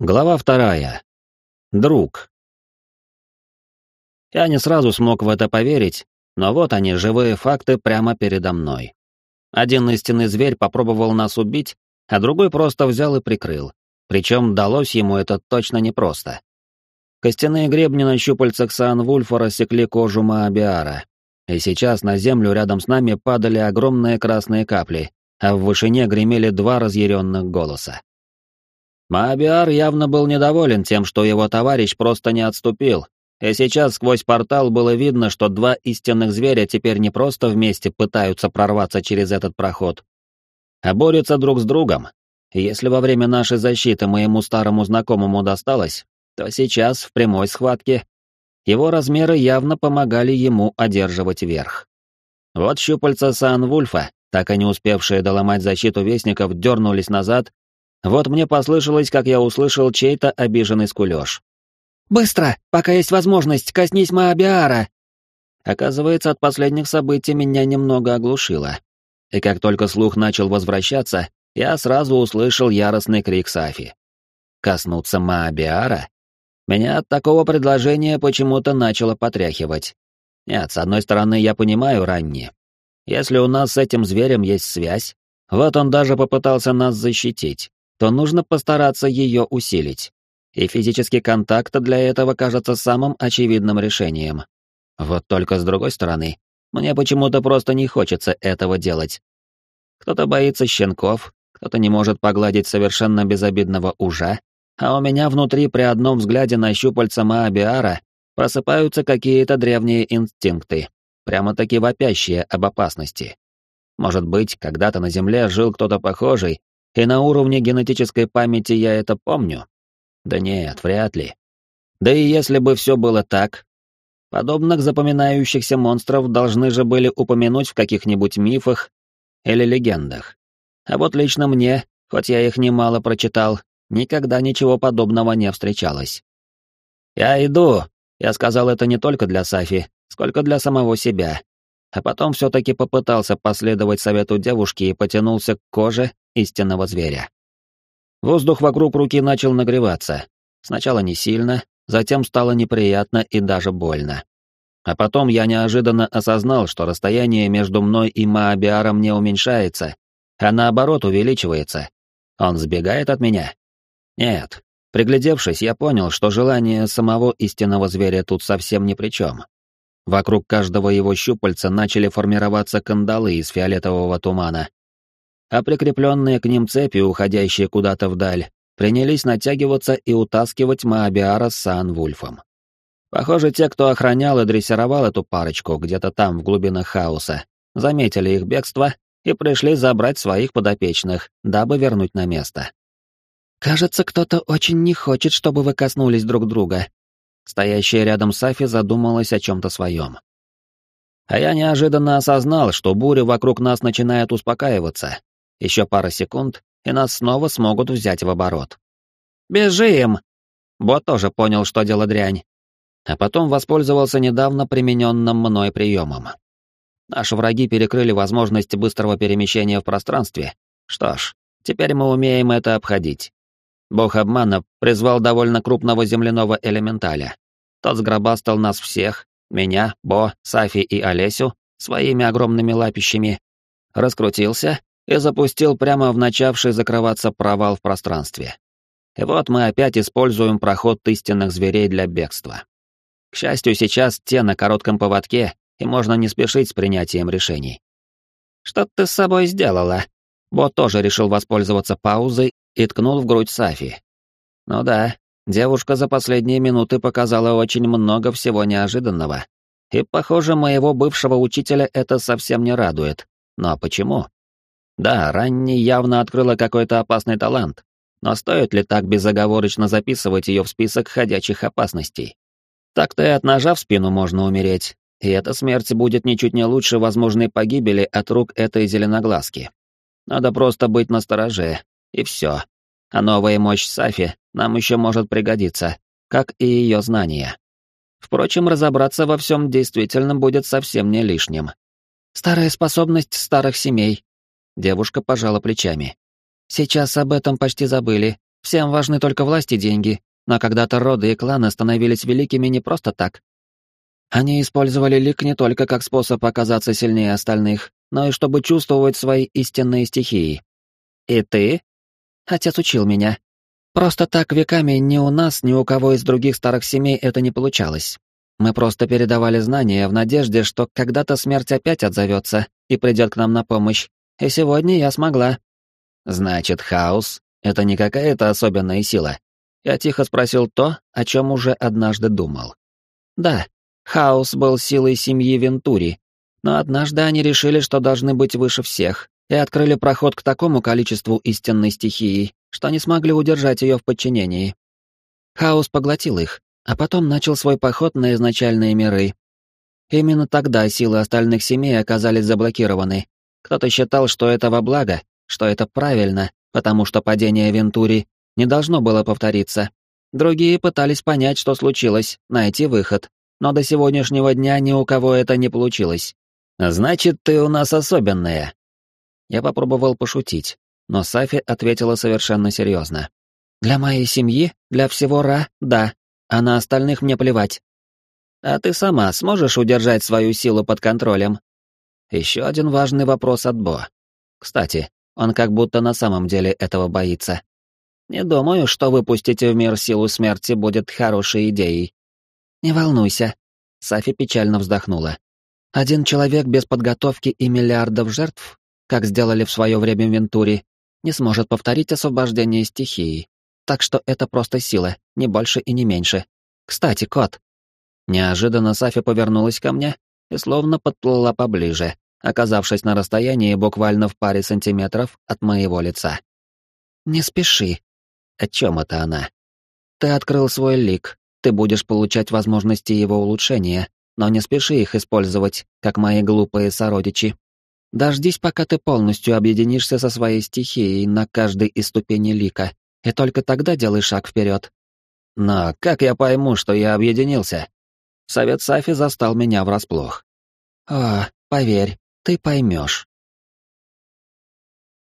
Глава вторая. Друг. Я не сразу смог в это поверить, но вот они, живые факты, прямо передо мной. Один истинный зверь попробовал нас убить, а другой просто взял и прикрыл. Причем далось ему это точно непросто. Костяные гребни на щупальцах Сан-Вульфа рассекли кожу Маабиара, и сейчас на землю рядом с нами падали огромные красные капли, а в вышине гремели два разъяренных голоса. Маабиар явно был недоволен тем, что его товарищ просто не отступил, и сейчас сквозь портал было видно, что два истинных зверя теперь не просто вместе пытаются прорваться через этот проход, а борются друг с другом. Если во время нашей защиты моему старому знакомому досталось, то сейчас, в прямой схватке, его размеры явно помогали ему одерживать верх. Вот щупальца Сан-Вульфа, так и не успевшие доломать защиту вестников, дернулись назад вот мне послышалось, как я услышал чей-то обиженный скулёж. «Быстро, пока есть возможность, коснись Маабиара!» Оказывается, от последних событий меня немного оглушило. И как только слух начал возвращаться, я сразу услышал яростный крик Сафи. «Коснуться Маабиара?» Меня от такого предложения почему-то начало потряхивать. Нет, с одной стороны, я понимаю Ранни. Если у нас с этим зверем есть связь, вот он даже попытался нас защитить то нужно постараться ее усилить. И физический контакт для этого кажется самым очевидным решением. Вот только с другой стороны, мне почему-то просто не хочется этого делать. Кто-то боится щенков, кто-то не может погладить совершенно безобидного ужа, а у меня внутри при одном взгляде на щупальца Маабиара просыпаются какие-то древние инстинкты, прямо-таки вопящие об опасности. Может быть, когда-то на Земле жил кто-то похожий, и на уровне генетической памяти я это помню? Да нет, вряд ли. Да и если бы все было так, подобных запоминающихся монстров должны же были упомянуть в каких-нибудь мифах или легендах. А вот лично мне, хоть я их немало прочитал, никогда ничего подобного не встречалось. «Я иду», — я сказал это не только для Сафи, сколько для самого себя, а потом все-таки попытался последовать совету девушки и потянулся к коже истинного зверя. Воздух вокруг руки начал нагреваться. Сначала не сильно, затем стало неприятно и даже больно. А потом я неожиданно осознал, что расстояние между мной и Маабиаром не уменьшается, а наоборот увеличивается. Он сбегает от меня? Нет. Приглядевшись, я понял, что желание самого истинного зверя тут совсем ни при чем. Вокруг каждого его щупальца начали формироваться кандалы из фиолетового тумана, а прикрепленные к ним цепи, уходящие куда-то вдаль, принялись натягиваться и утаскивать Маабиара с Сан-Вульфом. Похоже, те, кто охранял и дрессировал эту парочку где-то там, в глубинах хаоса, заметили их бегство и пришли забрать своих подопечных, дабы вернуть на место. «Кажется, кто-то очень не хочет, чтобы вы коснулись друг друга», Стоящая рядом Сафи задумалась о чем-то своем. А я неожиданно осознал, что буря вокруг нас начинает успокаиваться. Еще пара секунд, и нас снова смогут взять в оборот. «Бежим!» Бот тоже понял, что дело дрянь. А потом воспользовался недавно примененным мной приемом. Наши враги перекрыли возможность быстрого перемещения в пространстве. Что ж, теперь мы умеем это обходить. Бог обмана призвал довольно крупного земляного элементаля. Тот сгробастал нас всех, меня, Бо, Сафи и Олесю, своими огромными лапищами, раскрутился и запустил прямо в начавший закрываться провал в пространстве. И вот мы опять используем проход истинных зверей для бегства. К счастью, сейчас те на коротком поводке, и можно не спешить с принятием решений. «Что ты с собой сделала?» Бо тоже решил воспользоваться паузой и ткнул в грудь Сафи. Ну да, девушка за последние минуты показала очень много всего неожиданного. И, похоже, моего бывшего учителя это совсем не радует. Но почему? Да, Ранни явно открыла какой-то опасный талант, но стоит ли так безоговорочно записывать ее в список ходячих опасностей? Так-то и от ножа в спину можно умереть, и эта смерть будет ничуть не лучше возможной погибели от рук этой зеленоглазки. Надо просто быть настороже и все. А новая мощь Сафи нам еще может пригодиться, как и ее знания. Впрочем, разобраться во всем действительно будет совсем не лишним. Старая способность старых семей. Девушка пожала плечами. Сейчас об этом почти забыли, Всем важны только власть и деньги, но когда-то роды и кланы становились великими не просто так. Они использовали лик не только как способ оказаться сильнее остальных, но и чтобы чувствовать свои истинные стихии. И ты? Отец учил меня. Просто так веками ни у нас, ни у кого из других старых семей это не получалось. Мы просто передавали знания в надежде, что когда-то смерть опять отзовется и придет к нам на помощь. И сегодня я смогла. Значит, хаос — это не какая-то особенная сила. Я тихо спросил то, о чем уже однажды думал. Да, хаос был силой семьи Вентури, но однажды они решили, что должны быть выше всех, и открыли проход к такому количеству истинной стихии, что не смогли удержать ее в подчинении. Хаос поглотил их, а потом начал свой поход на изначальные миры. Именно тогда силы остальных семей оказались заблокированы. Кто-то считал, что это во благо, что это правильно, потому что падение Вентури не должно было повториться. Другие пытались понять, что случилось, найти выход, но до сегодняшнего дня ни у кого это не получилось. «Значит, ты у нас особенная». Я попробовал пошутить, но Сафи ответила совершенно серьезно. «Для моей семьи, для всего Ра, да, а на остальных мне плевать. А ты сама сможешь удержать свою силу под контролем? Еще один важный вопрос от Бо. Кстати, он как будто на самом деле этого боится. Не думаю, что выпустить в мир силу смерти будет хорошей идеей. Не волнуйся. Сафи печально вздохнула. Один человек без подготовки и миллиардов жертв, как сделали в свое время в Вентуре, не сможет повторить освобождение стихии. Так что это просто сила, не больше и не меньше. Кстати, кот. Неожиданно Сафи повернулась ко мне и словно подплыла поближе, оказавшись на расстоянии буквально в паре сантиметров от моего лица. «Не спеши». О чем это она? «Ты открыл свой лик, ты будешь получать возможности его улучшения, но не спеши их использовать, как мои глупые сородичи. Дождись, пока ты полностью объединишься со своей стихией на каждой из ступеней лика, и только тогда делай шаг вперед. Но как я пойму, что я объединился? Совет Сафи застал меня врасплох. О, поверь, ты поймешь.